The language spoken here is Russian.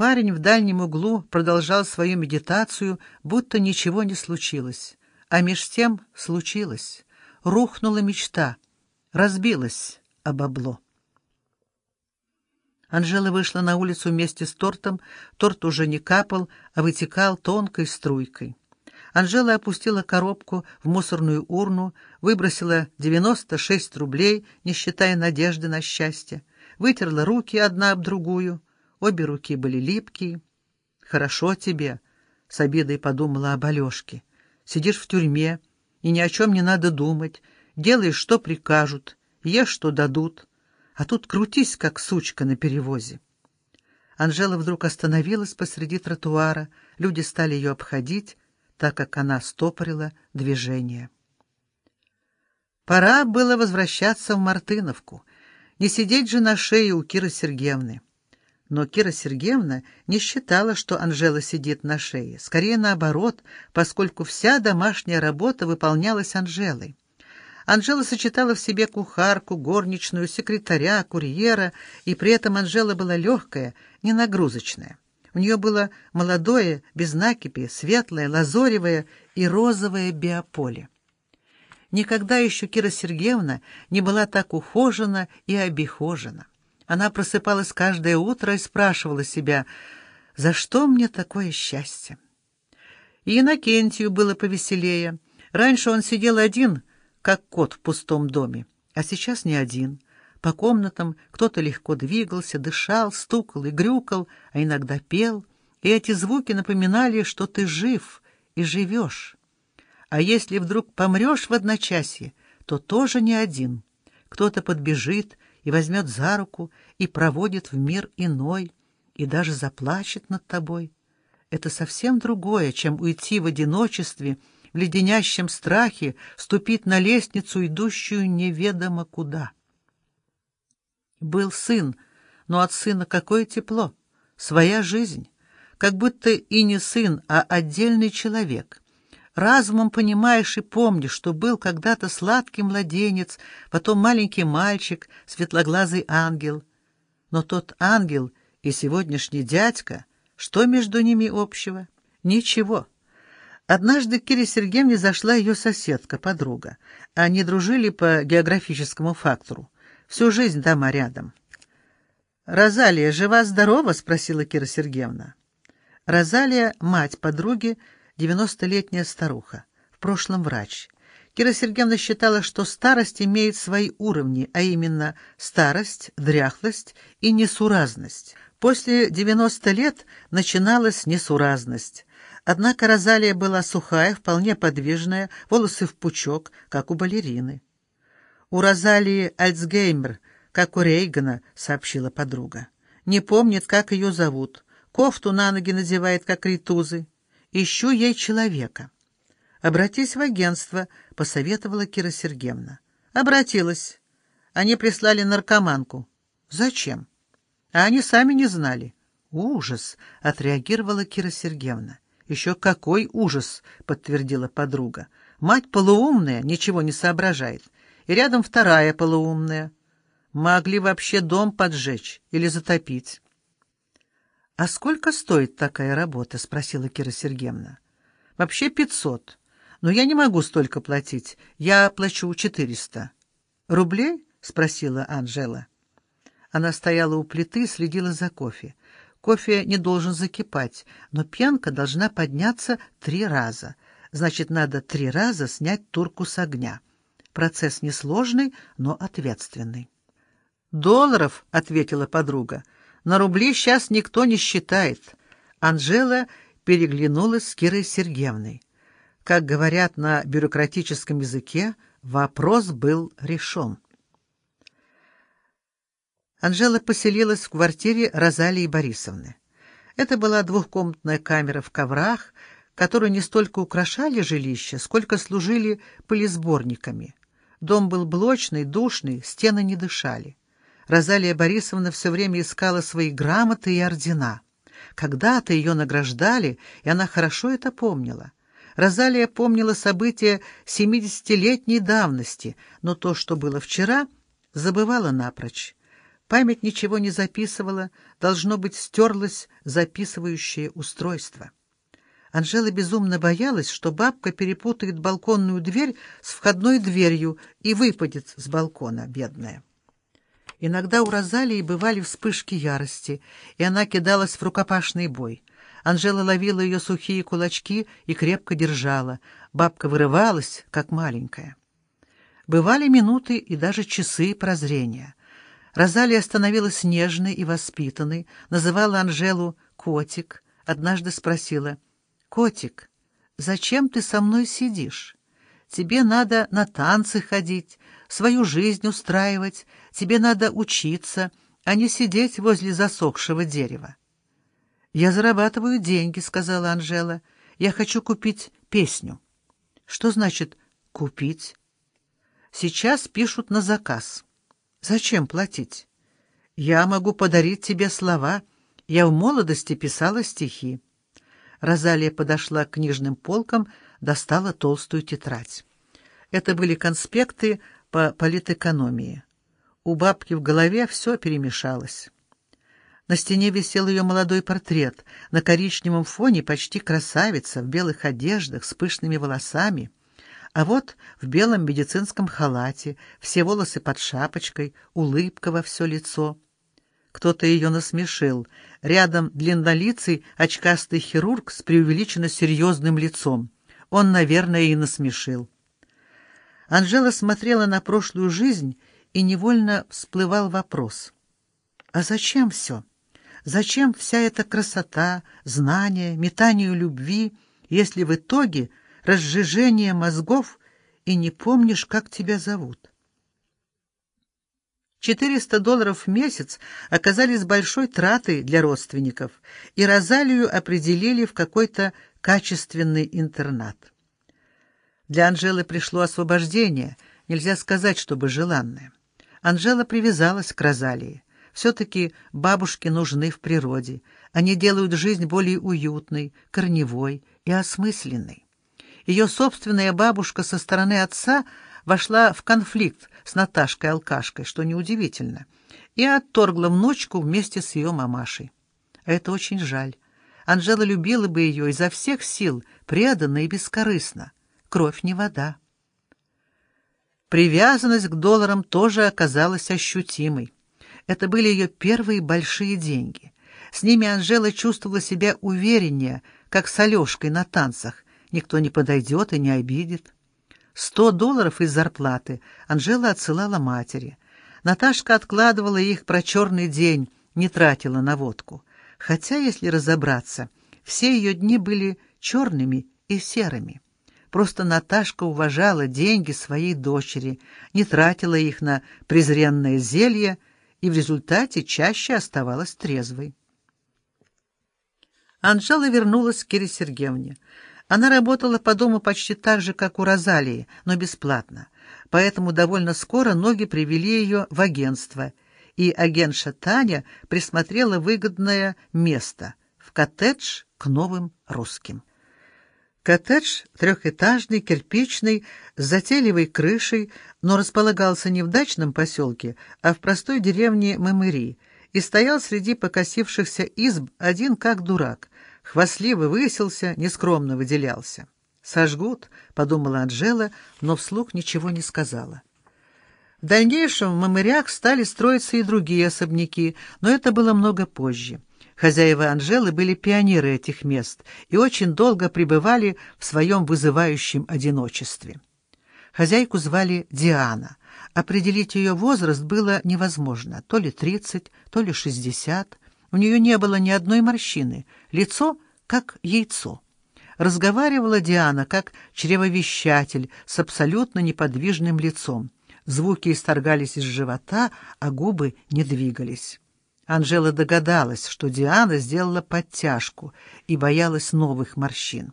Парень в дальнем углу продолжал свою медитацию, будто ничего не случилось. А меж тем случилось. Рухнула мечта, разбилась об обло. Анжела вышла на улицу вместе с тортом. Торт уже не капал, а вытекал тонкой струйкой. Анжела опустила коробку в мусорную урну, выбросила 96 рублей, не считая надежды на счастье, вытерла руки одна об другую. Обе руки были липкие. «Хорошо тебе», — с обидой подумала об Алешке. «Сидишь в тюрьме, и ни о чем не надо думать, делаешь, что прикажут, ешь, что дадут, а тут крутись, как сучка на перевозе». Анжела вдруг остановилась посреди тротуара, люди стали ее обходить, так как она стопорила движение. Пора было возвращаться в Мартыновку, не сидеть же на шее у Киры Сергеевны. Но Кира Сергеевна не считала, что Анжела сидит на шее. Скорее наоборот, поскольку вся домашняя работа выполнялась Анжелой. Анжела сочетала в себе кухарку, горничную, секретаря, курьера, и при этом Анжела была легкая, не нагрузочная. У нее было молодое, без накипи, светлое, лазоревое и розовое биополе. Никогда еще Кира Сергеевна не была так ухожена и обихожена. Она просыпалась каждое утро и спрашивала себя, «За что мне такое счастье?» И Иннокентию было повеселее. Раньше он сидел один, как кот в пустом доме, а сейчас не один. По комнатам кто-то легко двигался, дышал, стукал и грюкал, а иногда пел, и эти звуки напоминали, что ты жив и живешь. А если вдруг помрешь в одночасье, то тоже не один. Кто-то подбежит, и возьмет за руку, и проводит в мир иной, и даже заплачет над тобой. Это совсем другое, чем уйти в одиночестве, в леденящем страхе, ступить на лестницу, идущую неведомо куда. Был сын, но от сына какое тепло, своя жизнь, как будто и не сын, а отдельный человек — Разумом понимаешь и помнишь, что был когда-то сладкий младенец, потом маленький мальчик, светлоглазый ангел. Но тот ангел и сегодняшний дядька, что между ними общего? Ничего. Однажды к Кире Сергеевне зашла ее соседка, подруга. Они дружили по географическому фактору. Всю жизнь дома рядом. «Розалия жива-здорова?» — спросила Кира Сергеевна. Розалия, мать подруги, девяностолетняя старуха, в прошлом врач. Кира Сергеевна считала, что старость имеет свои уровни, а именно старость, дряхлость и несуразность. После 90 лет начиналась несуразность. Однако Розалия была сухая, вполне подвижная, волосы в пучок, как у балерины. «У Розалии Альцгеймер, как у Рейгана», — сообщила подруга. «Не помнит, как ее зовут. Кофту на ноги надевает, как ритузы. Ищу ей человека. Обратись в агентство, посоветовала Кира Сергеевна. Обратилась. Они прислали наркоманку. Зачем? А они сами не знали. Ужас, отреагировала Кира Сергеевна. Еще какой ужас, подтвердила подруга. Мать полуумная, ничего не соображает. И рядом вторая полуумная. Могли вообще дом поджечь или затопить. «А сколько стоит такая работа?» — спросила Кира Сергеевна. «Вообще пятьсот. Но я не могу столько платить. Я плачу четыреста». «Рублей?» — спросила Анжела. Она стояла у плиты и следила за кофе. Кофе не должен закипать, но пьянка должна подняться три раза. Значит, надо три раза снять турку с огня. Процесс несложный, но ответственный. «Долларов», — ответила подруга, — на рубли сейчас никто не считает. Анжела переглянулась с Кирой Сергеевной. Как говорят на бюрократическом языке, вопрос был решен. Анжела поселилась в квартире Розалии Борисовны. Это была двухкомнатная камера в коврах, которые не столько украшали жилище, сколько служили пылесборниками. Дом был блочный, душный, стены не дышали. Розалия Борисовна все время искала свои грамоты и ордена. Когда-то ее награждали, и она хорошо это помнила. Розалия помнила события семидесятилетней давности, но то, что было вчера, забывала напрочь. Память ничего не записывала, должно быть, стерлось записывающее устройство. Анжела безумно боялась, что бабка перепутает балконную дверь с входной дверью и выпадет с балкона, бедная. Иногда у Розалии бывали вспышки ярости, и она кидалась в рукопашный бой. Анжела ловила ее сухие кулачки и крепко держала. Бабка вырывалась, как маленькая. Бывали минуты и даже часы прозрения. Розалия становилась нежной и воспитанной, называла Анжелу «котик», однажды спросила — «Котик, зачем ты со мной сидишь? Тебе надо на танцы ходить, свою жизнь устраивать, тебе надо учиться, а не сидеть возле засохшего дерева». «Я зарабатываю деньги», — сказала Анжела. «Я хочу купить песню». «Что значит «купить»?» «Сейчас пишут на заказ». «Зачем платить?» «Я могу подарить тебе слова. Я в молодости писала стихи». Розалия подошла к книжным полкам, достала толстую тетрадь. Это были конспекты по политэкономии. У бабки в голове все перемешалось. На стене висел ее молодой портрет, на коричневом фоне почти красавица, в белых одеждах, с пышными волосами. А вот в белом медицинском халате, все волосы под шапочкой, улыбка во все лицо — кто-то ее насмешил. Рядом длиннолицый очкастый хирург с преувеличенно серьезным лицом. Он, наверное, и насмешил. Анжела смотрела на прошлую жизнь, и невольно всплывал вопрос. А зачем все? Зачем вся эта красота, знания, метанию любви, если в итоге разжижение мозгов и не помнишь, как тебя зовут? 400 долларов в месяц оказались большой тратой для родственников, и Розалию определили в какой-то качественный интернат. Для Анжелы пришло освобождение, нельзя сказать, чтобы желанное. Анжела привязалась к Розалии. Все-таки бабушки нужны в природе. Они делают жизнь более уютной, корневой и осмысленной. Ее собственная бабушка со стороны отца — вошла в конфликт с Наташкой-алкашкой, что неудивительно, и отторгла внучку вместе с ее мамашей. Это очень жаль. Анжела любила бы ее изо всех сил, преданно и бескорыстно. Кровь не вода. Привязанность к долларам тоже оказалась ощутимой. Это были ее первые большие деньги. С ними Анжела чувствовала себя увереннее, как с Алешкой на танцах. Никто не подойдет и не обидит. Сто долларов из зарплаты Анжела отсылала матери. Наташка откладывала их про черный день, не тратила на водку. Хотя, если разобраться, все ее дни были черными и серыми. Просто Наташка уважала деньги своей дочери, не тратила их на презренное зелье и в результате чаще оставалась трезвой. Анжела вернулась к Кире Сергеевне. Она работала по дому почти так же, как у Розалии, но бесплатно. Поэтому довольно скоро ноги привели ее в агентство, и агентша Таня присмотрела выгодное место в коттедж к новым русским. Коттедж трехэтажный, кирпичный, с затейливой крышей, но располагался не в дачном поселке, а в простой деревне Мамыри, и стоял среди покосившихся изб один как дурак — хвастливо высился, нескромно выделялся. «Сожгут», — подумала Анжела, но вслух ничего не сказала. В дальнейшем в Мамырях стали строиться и другие особняки, но это было много позже. Хозяева Анжелы были пионеры этих мест и очень долго пребывали в своем вызывающем одиночестве. Хозяйку звали Диана. Определить ее возраст было невозможно, то ли тридцать, то ли шестьдесят. У нее не было ни одной морщины, лицо как яйцо. Разговаривала Диана как чревовещатель с абсолютно неподвижным лицом. Звуки исторгались из живота, а губы не двигались. Анжела догадалась, что Диана сделала подтяжку и боялась новых морщин.